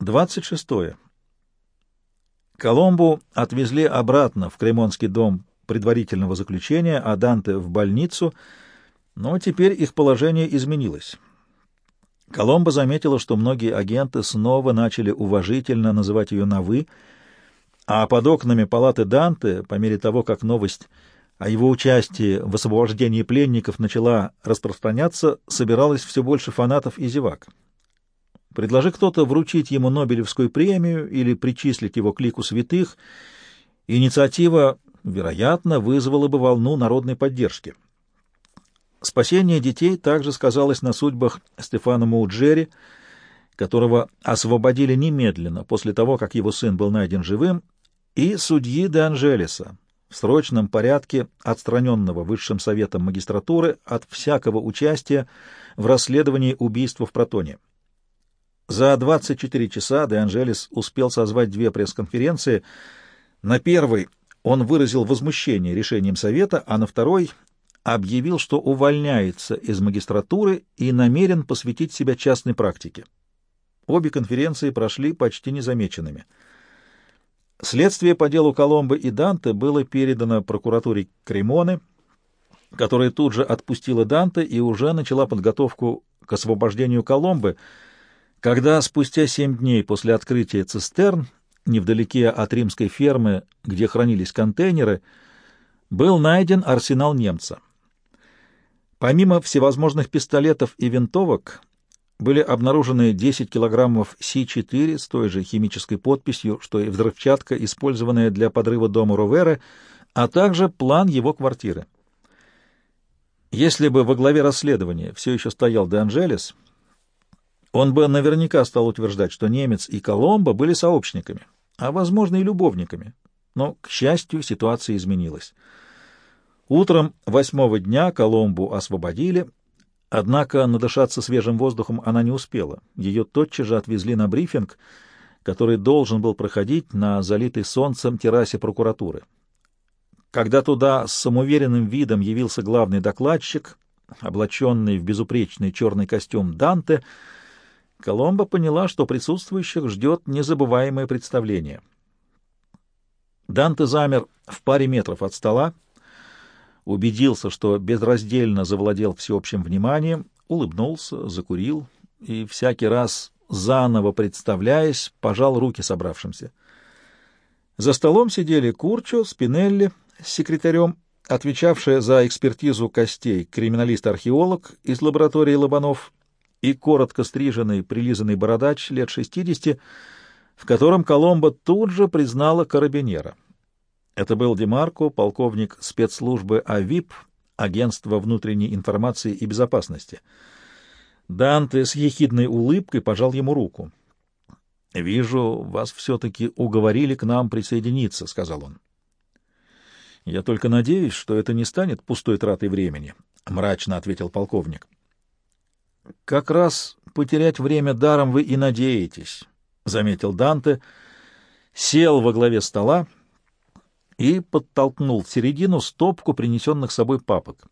26. Коломбу отвезли обратно в Кремонский дом предварительного заключения, а Данте в больницу, но теперь их положение изменилось. Коломбо заметила, что многие агенты снова начали уважительно называть ее на «вы», а под окнами палаты Данте, по мере того, как новость о его участии в освобождении пленников начала распространяться, собиралось все больше фанатов и зевак. Предложи кто-то вручить ему Нобелевскую премию или причислить его к лику святых, инициатива, вероятно, вызвала бы волну народной поддержки. Спасение детей также сказалось на судьбах Стефана Мауджери, которого освободили немедленно после того, как его сын был найден живым, и судьи де Анжелеса, в срочном порядке отстраненного Высшим Советом магистратуры от всякого участия в расследовании убийства в Протоне. За 24 часа Де Анжелес успел созвать две пресс-конференции. На первой он выразил возмущение решением Совета, а на второй объявил, что увольняется из магистратуры и намерен посвятить себя частной практике. Обе конференции прошли почти незамеченными. Следствие по делу Коломбо и Данте было передано прокуратуре Кремоны, которая тут же отпустила Данте и уже начала подготовку к освобождению Коломбы — когда спустя семь дней после открытия цистерн, невдалеке от римской фермы, где хранились контейнеры, был найден арсенал немца. Помимо всевозможных пистолетов и винтовок, были обнаружены 10 килограммов Си-4 с той же химической подписью, что и взрывчатка, использованная для подрыва дома Ровера, а также план его квартиры. Если бы во главе расследования все еще стоял Де Анжелес, он бы наверняка стал утверждать, что немец и Коломбо были сообщниками, а, возможно, и любовниками. Но, к счастью, ситуация изменилась. Утром восьмого дня Коломбу освободили, однако надышаться свежим воздухом она не успела. Ее тотчас же отвезли на брифинг, который должен был проходить на залитой солнцем террасе прокуратуры. Когда туда с самоуверенным видом явился главный докладчик, облаченный в безупречный черный костюм Данте, Коломба поняла, что присутствующих ждет незабываемое представление. Данте замер в паре метров от стола, убедился, что безраздельно завладел всеобщим вниманием, улыбнулся, закурил и всякий раз, заново представляясь, пожал руки собравшимся. За столом сидели Курчо, Спинелли с секретарем, отвечавшая за экспертизу костей криминалист-археолог из лаборатории Лобанов и коротко стриженный, прилизанный бородач лет шестидесяти, в котором Коломбо тут же признала карабинера. Это был Демарко, полковник спецслужбы АВИП, Агентство внутренней информации и безопасности. Данте с ехидной улыбкой пожал ему руку. — Вижу, вас все-таки уговорили к нам присоединиться, — сказал он. — Я только надеюсь, что это не станет пустой тратой времени, — мрачно ответил полковник. — как раз потерять время даром вы и надеетесь, — заметил Данте, сел во главе стола и подтолкнул в середину стопку принесенных с собой папок.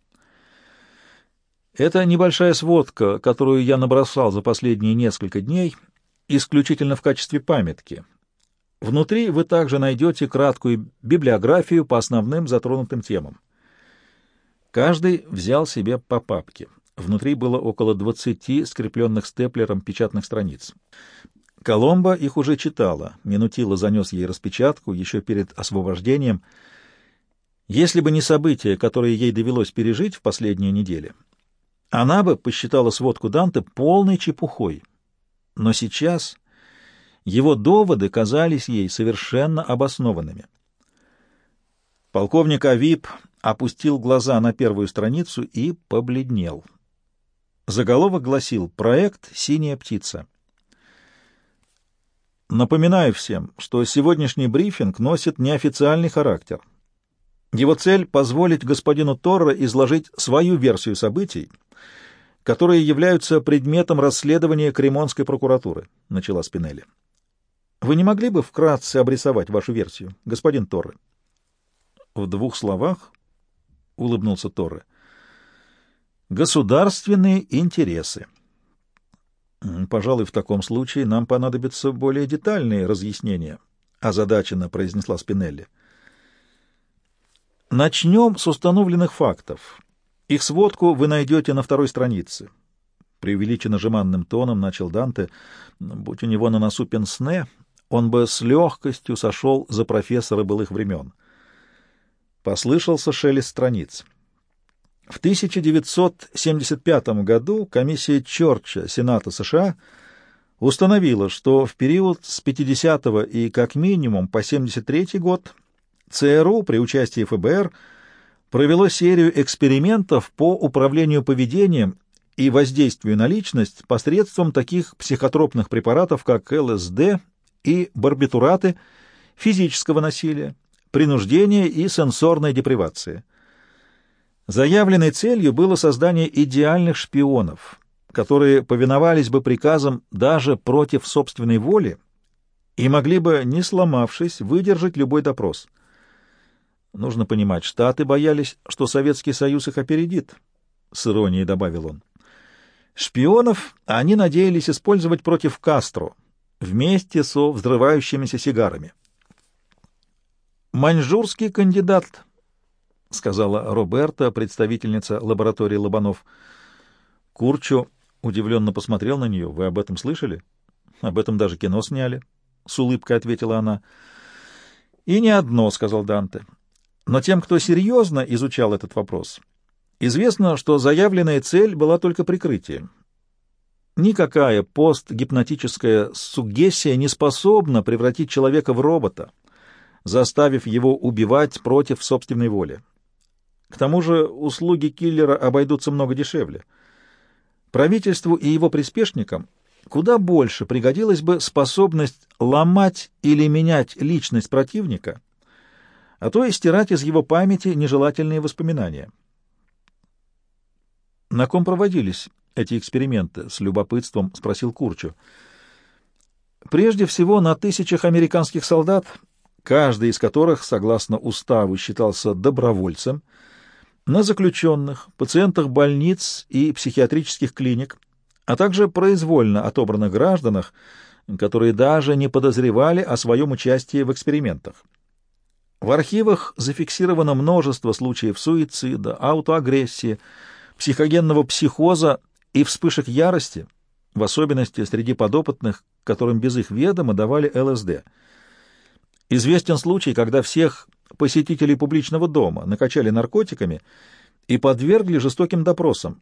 Это небольшая сводка, которую я набросал за последние несколько дней, исключительно в качестве памятки. Внутри вы также найдете краткую библиографию по основным затронутым темам. Каждый взял себе по папке. Внутри было около двадцати скрепленных степлером печатных страниц. Коломба их уже читала. Минутила занес ей распечатку еще перед освобождением. Если бы не события, которые ей довелось пережить в последние недели, она бы посчитала сводку Данте полной чепухой. Но сейчас его доводы казались ей совершенно обоснованными. Полковник Авип опустил глаза на первую страницу и побледнел. Заголовок гласил «Проект «Синяя птица». Напоминаю всем, что сегодняшний брифинг носит неофициальный характер. Его цель — позволить господину Торро изложить свою версию событий, которые являются предметом расследования Кремонской прокуратуры, — начала Спинелли. Вы не могли бы вкратце обрисовать вашу версию, господин Торре? В двух словах, — улыбнулся Торре, — Государственные интересы. Пожалуй, в таком случае нам понадобятся более детальные разъяснения, озадаченно произнесла Спинелли. Начнем с установленных фактов. Их сводку вы найдете на второй странице. Преувеличенно жеманным тоном начал Данте. Будь у него на носу пенсне, он бы с легкостью сошел за профессора былых времен. Послышался шелест страниц. В 1975 году комиссия Чорча Сената США установила, что в период с 50 и как минимум по 73 год ЦРУ при участии ФБР провело серию экспериментов по управлению поведением и воздействию на личность посредством таких психотропных препаратов, как ЛСД и барбитураты, физического насилия, принуждения и сенсорной депривации. Заявленной целью было создание идеальных шпионов, которые повиновались бы приказам даже против собственной воли и могли бы, не сломавшись, выдержать любой допрос. Нужно понимать, Штаты боялись, что Советский Союз их опередит, — с иронией добавил он. Шпионов они надеялись использовать против Кастро вместе со взрывающимися сигарами. «Маньчжурский кандидат», — сказала Роберта, представительница лаборатории Лобанов. Курчу удивленно посмотрел на нее. «Вы об этом слышали? Об этом даже кино сняли», — с улыбкой ответила она. «И не одно», — сказал Данте. «Но тем, кто серьезно изучал этот вопрос, известно, что заявленная цель была только прикрытием. Никакая постгипнотическая суггессия не способна превратить человека в робота, заставив его убивать против собственной воли. К тому же услуги киллера обойдутся много дешевле. Правительству и его приспешникам куда больше пригодилась бы способность ломать или менять личность противника, а то и стирать из его памяти нежелательные воспоминания. На ком проводились эти эксперименты? С любопытством спросил Курчу. Прежде всего на тысячах американских солдат, каждый из которых, согласно уставу, считался добровольцем, на заключенных, пациентах больниц и психиатрических клиник, а также произвольно отобранных гражданах, которые даже не подозревали о своем участии в экспериментах. В архивах зафиксировано множество случаев суицида, аутоагрессии, психогенного психоза и вспышек ярости, в особенности среди подопытных, которым без их ведома давали ЛСД. Известен случай, когда всех посетителей публичного дома накачали наркотиками и подвергли жестоким допросам.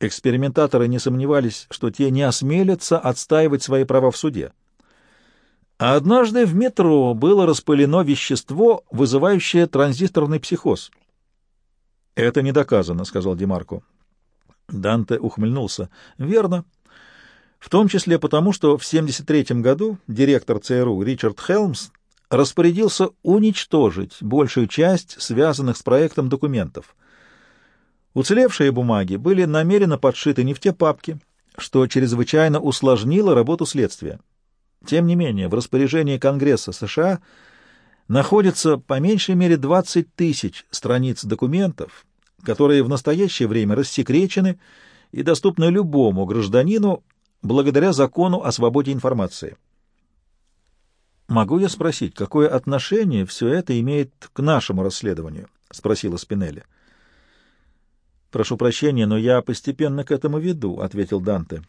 Экспериментаторы не сомневались, что те не осмелятся отстаивать свои права в суде. А однажды в метро было распылено вещество, вызывающее транзисторный психоз. «Это не доказано», — сказал Демарко. Данте ухмыльнулся. «Верно. В том числе потому, что в 1973 году директор ЦРУ Ричард Хелмс распорядился уничтожить большую часть связанных с проектом документов. Уцелевшие бумаги были намеренно подшиты не в те папки, что чрезвычайно усложнило работу следствия. Тем не менее, в распоряжении Конгресса США находится по меньшей мере 20 тысяч страниц документов, которые в настоящее время рассекречены и доступны любому гражданину благодаря закону о свободе информации. «Могу я спросить, какое отношение все это имеет к нашему расследованию?» — спросила Спинелли. «Прошу прощения, но я постепенно к этому веду», — ответил Данте.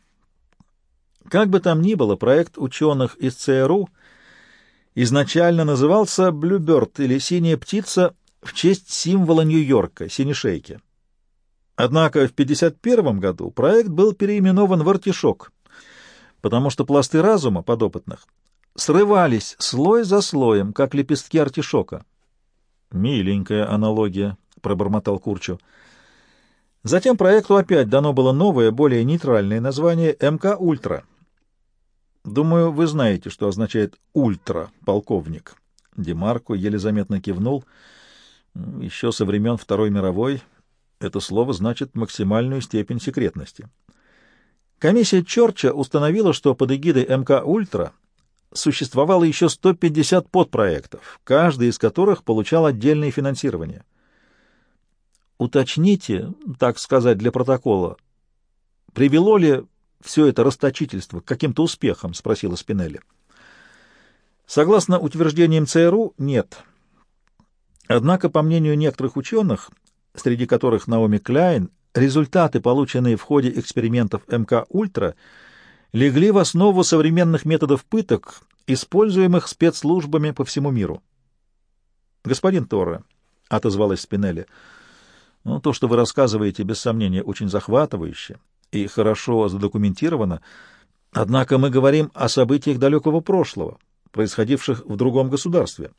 Как бы там ни было, проект ученых из ЦРУ изначально назывался «Блюберт» или «Синяя птица» в честь символа Нью-Йорка — синешейки. Однако в 1951 году проект был переименован в «Артишок», потому что пласты разума подопытных срывались слой за слоем, как лепестки артишока. «Миленькая аналогия», — пробормотал Курчу. Затем проекту опять дано было новое, более нейтральное название «МК Ультра». Думаю, вы знаете, что означает «ультра», полковник. Демарко еле заметно кивнул. Еще со времен Второй мировой это слово значит максимальную степень секретности. Комиссия Чорча установила, что под эгидой МК «Ультра» существовало еще 150 подпроектов, каждый из которых получал отдельное финансирование. Уточните, так сказать, для протокола, привело ли все это расточительство к каким-то успехам? — спросила Спинелли. Согласно утверждениям ЦРУ, нет. Однако, по мнению некоторых ученых, среди которых Наоми Кляйн, результаты, полученные в ходе экспериментов МК-Ультра, легли в основу современных методов пыток, используемых спецслужбами по всему миру. «Господин Торре», — отозвалась Спинелли, — «ну, то, что вы рассказываете, без сомнения, очень захватывающе и хорошо задокументировано, однако мы говорим о событиях далекого прошлого, происходивших в другом государстве».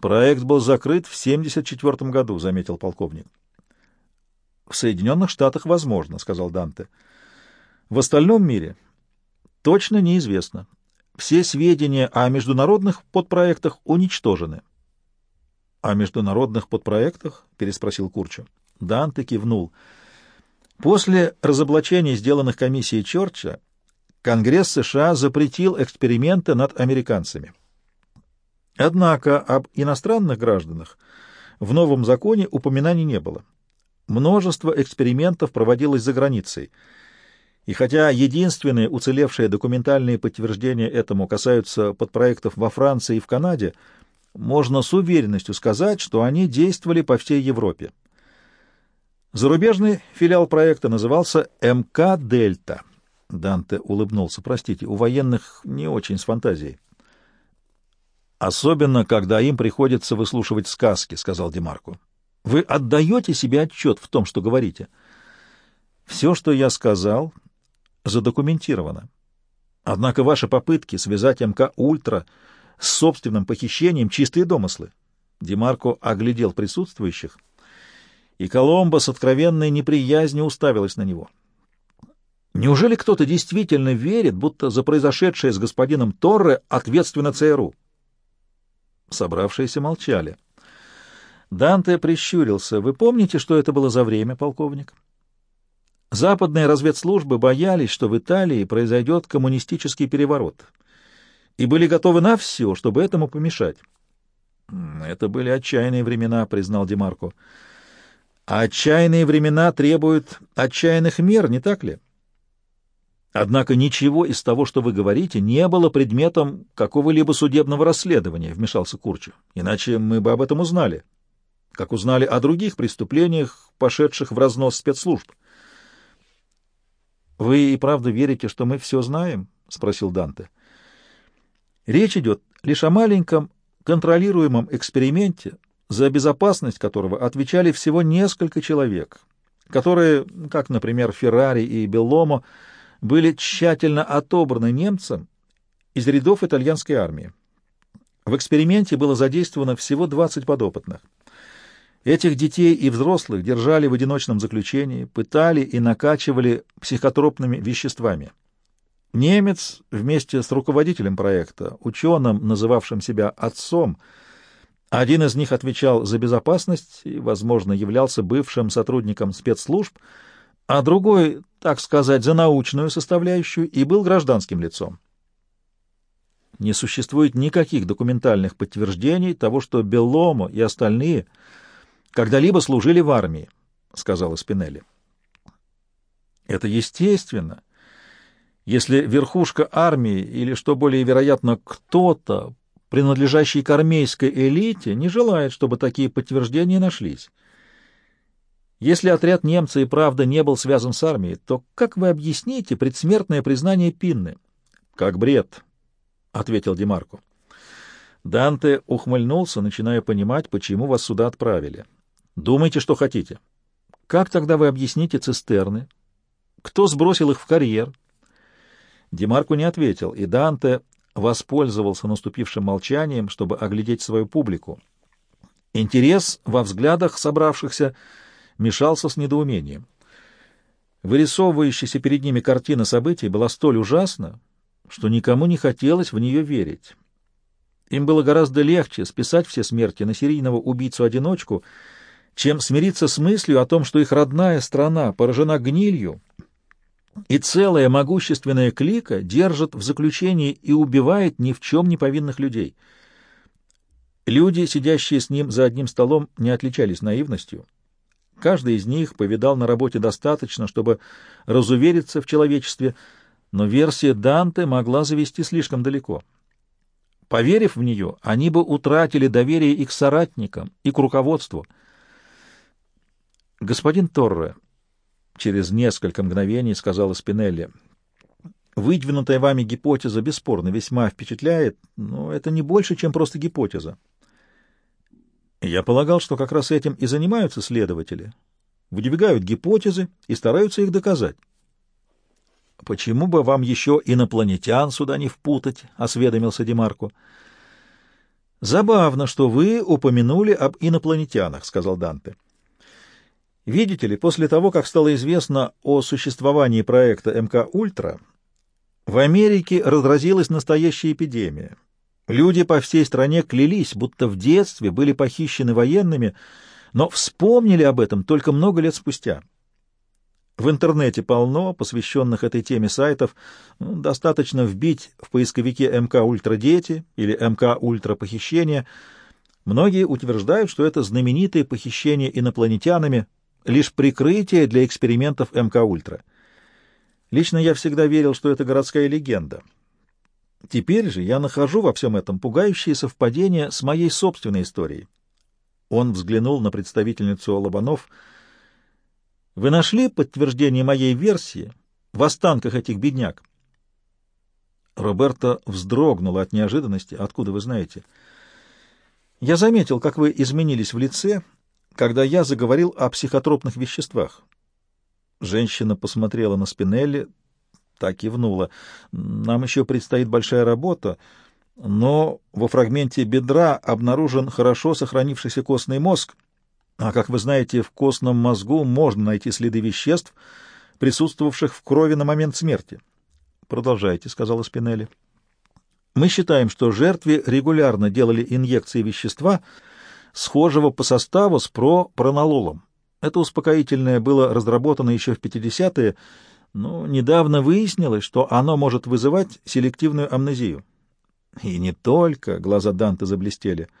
«Проект был закрыт в 1974 году», — заметил полковник. «В Соединенных Штатах возможно», — сказал Данте. «В остальном мире точно неизвестно. Все сведения о международных подпроектах уничтожены». «О международных подпроектах?» — переспросил Курчу. Данте кивнул. После разоблачений, сделанных комиссией Чорча, Конгресс США запретил эксперименты над американцами. Однако об иностранных гражданах в новом законе упоминаний не было. Множество экспериментов проводилось за границей. И хотя единственные уцелевшие документальные подтверждения этому касаются подпроектов во Франции и в Канаде, можно с уверенностью сказать, что они действовали по всей Европе. Зарубежный филиал проекта назывался МК «Дельта». Данте улыбнулся. «Простите, у военных не очень с фантазией». «Особенно, когда им приходится выслушивать сказки», — сказал Демарко. «Вы отдаете себе отчет в том, что говорите?» «Все, что я сказал, задокументировано. Однако ваши попытки связать МК «Ультра» с собственным похищением — чистые домыслы». Демарко оглядел присутствующих, и Коломбо с откровенной неприязнью уставилась на него. Неужели кто-то действительно верит, будто за произошедшее с господином Торре ответственно ЦРУ? Собравшиеся молчали. Данте прищурился. «Вы помните, что это было за время, полковник?» Западные разведслужбы боялись, что в Италии произойдет коммунистический переворот, и были готовы на все, чтобы этому помешать. «Это были отчаянные времена», — признал Демарко. «А отчаянные времена требуют отчаянных мер, не так ли?» Однако ничего из того, что вы говорите, не было предметом какого-либо судебного расследования, — вмешался Курчу. Иначе мы бы об этом узнали, как узнали о других преступлениях, пошедших в разнос спецслужб. — Вы и правда верите, что мы все знаем? — спросил Данте. — Речь идет лишь о маленьком контролируемом эксперименте, за безопасность которого отвечали всего несколько человек, которые, как, например, Феррари и Белломо, — были тщательно отобраны немцам из рядов итальянской армии. В эксперименте было задействовано всего 20 подопытных. Этих детей и взрослых держали в одиночном заключении, пытали и накачивали психотропными веществами. Немец вместе с руководителем проекта, ученым, называвшим себя отцом, один из них отвечал за безопасность и, возможно, являлся бывшим сотрудником спецслужб, а другой, так сказать, за научную составляющую и был гражданским лицом. Не существует никаких документальных подтверждений того, что Белломо и остальные когда-либо служили в армии, — сказала Спинелли. Это естественно. Если верхушка армии или, что более вероятно, кто-то, принадлежащий к армейской элите, не желает, чтобы такие подтверждения нашлись. Если отряд немца и правда не был связан с армией, то как вы объясните предсмертное признание Пинны? — Как бред, — ответил Демарко. Данте ухмыльнулся, начиная понимать, почему вас сюда отправили. Думайте, что хотите. Как тогда вы объясните цистерны? Кто сбросил их в карьер? Демарко не ответил, и Данте воспользовался наступившим молчанием, чтобы оглядеть свою публику. Интерес во взглядах собравшихся — мешался с недоумением. Вырисовывающаяся перед ними картина событий была столь ужасна, что никому не хотелось в нее верить. Им было гораздо легче списать все смерти на серийного убийцу-одиночку, чем смириться с мыслью о том, что их родная страна поражена гнилью, и целая могущественная клика держит в заключении и убивает ни в чем не повинных людей. Люди, сидящие с ним за одним столом, не отличались наивностью. Каждый из них повидал на работе достаточно, чтобы разувериться в человечестве, но версия Данте могла завести слишком далеко. Поверив в нее, они бы утратили доверие и к соратникам, и к руководству. «Господин Торре», — через несколько мгновений сказала Спинелли, — «выдвинутая вами гипотеза бесспорно весьма впечатляет, но это не больше, чем просто гипотеза. Я полагал, что как раз этим и занимаются следователи. Выдвигают гипотезы и стараются их доказать. «Почему бы вам еще инопланетян сюда не впутать?» — осведомился Демарко. «Забавно, что вы упомянули об инопланетянах», — сказал Данте. «Видите ли, после того, как стало известно о существовании проекта МК «Ультра», в Америке разразилась настоящая эпидемия. Люди по всей стране клялись, будто в детстве были похищены военными, но вспомнили об этом только много лет спустя. В интернете полно посвященных этой теме сайтов. Ну, достаточно вбить в поисковике МК Ультра Дети или МК Ультра Похищение. Многие утверждают, что эти знаменитые похищения инопланетянами, лишь прикрытие для экспериментов МК Ультра. Лично я всегда верил, что это городская легенда. Теперь же я нахожу во всем этом пугающие совпадения с моей собственной историей. Он взглянул на представительницу Лобанов — вы нашли подтверждение моей версии в останках этих бедняк? Роберта вздрогнула от неожиданности. Откуда вы знаете? Я заметил, как вы изменились в лице, когда я заговорил о психотропных веществах. Женщина посмотрела на Спинелли, так кивнула. Нам еще предстоит большая работа, но во фрагменте бедра обнаружен хорошо сохранившийся костный мозг, а как вы знаете, в костном мозгу можно найти следы веществ, присутствовавших в крови на момент смерти. Продолжайте, сказала Спинелли. Мы считаем, что жертве регулярно делали инъекции вещества, схожего по составу с пропронололом. Это успокоительное было разработано еще в 50-е, но недавно выяснилось, что оно может вызывать селективную амнезию. И не только, глаза Данте заблестели —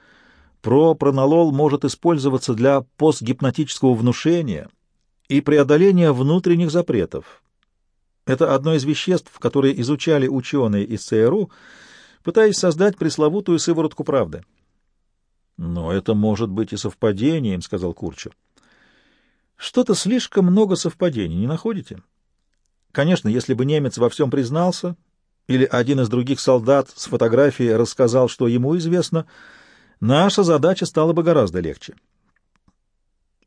Пропронолол может использоваться для постгипнотического внушения и преодоления внутренних запретов. Это одно из веществ, которые изучали ученые из ЦРУ, пытаясь создать пресловутую сыворотку правды. «Но это может быть и совпадением», — сказал Курчев. «Что-то слишком много совпадений, не находите? Конечно, если бы немец во всем признался, или один из других солдат с фотографией рассказал, что ему известно — наша задача стала бы гораздо легче.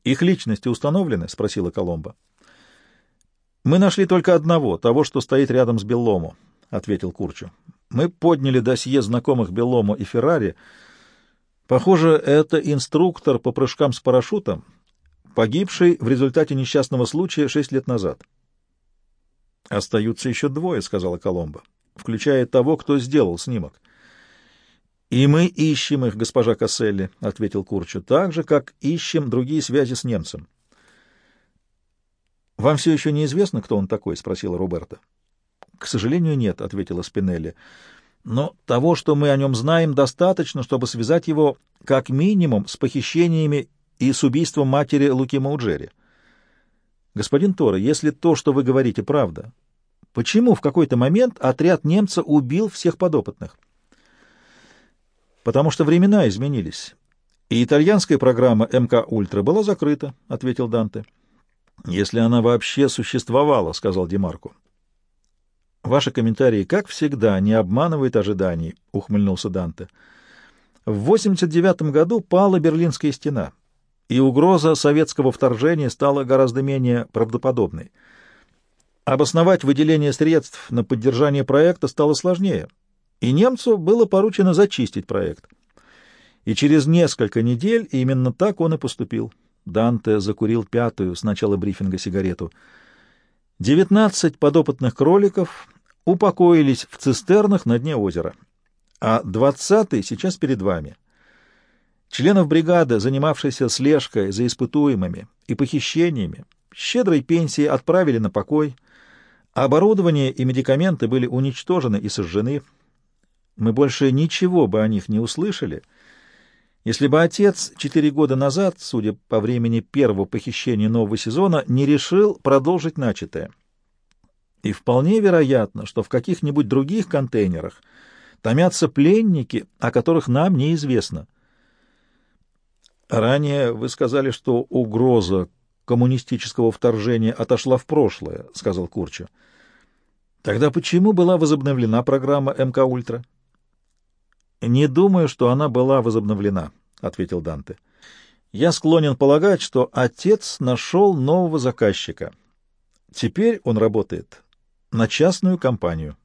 «Их личности установлены?» — спросила Коломба. «Мы нашли только одного, того, что стоит рядом с Беллому», — ответил Курчу. «Мы подняли досье знакомых Беллому и Феррари. Похоже, это инструктор по прыжкам с парашютом, погибший в результате несчастного случая шесть лет назад». «Остаются еще двое», — сказала Коломба, включая того, кто сделал снимок. «И мы ищем их, госпожа Касселли», — ответил Курчу, — «так же, как ищем другие связи с немцем». «Вам все еще неизвестно, кто он такой?» — спросила Роберта. «К сожалению, нет», — ответила Спинелли. «Но того, что мы о нем знаем, достаточно, чтобы связать его как минимум с похищениями и с убийством матери Луки Мауджери. Господин Тора, если то, что вы говорите, правда, почему в какой-то момент отряд немца убил всех подопытных?» потому что времена изменились, и итальянская программа МК «Ультра» была закрыта, — ответил Данте. — Если она вообще существовала, — сказал Демарко. — Ваши комментарии, как всегда, не обманывают ожиданий, — ухмыльнулся Данте. В 89 году пала Берлинская стена, и угроза советского вторжения стала гораздо менее правдоподобной. Обосновать выделение средств на поддержание проекта стало сложнее — и немцу было поручено зачистить проект. И через несколько недель именно так он и поступил. Данте закурил пятую с начала брифинга сигарету. Девятнадцать подопытных кроликов упокоились в цистернах на дне озера, а двадцатый сейчас перед вами. Членов бригады, занимавшейся слежкой за испытуемыми и похищениями, щедрой пенсии отправили на покой, оборудование и медикаменты были уничтожены и сожжены, мы больше ничего бы о них не услышали, Если бы отец четыре года назад, судя по времени первого похищения нового сезона, не решил продолжить начатое. И вполне вероятно, что в каких-нибудь других контейнерах томятся пленники, о которых нам неизвестно. Ранее вы сказали, что угроза коммунистического вторжения отошла в прошлое, — сказал Курчу. Тогда почему была возобновлена программа МК Ультра? Не думаю, что она была возобновлена, ответил Данте. Я склонен полагать, что отец нашел нового заказчика. Теперь он работает на частную компанию.